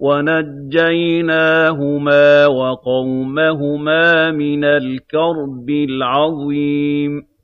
وَنَجَّيْنَاهُمَا وَقَوْمَهُمَا مِنَ الْكَرْبِ الْعَظِيمِ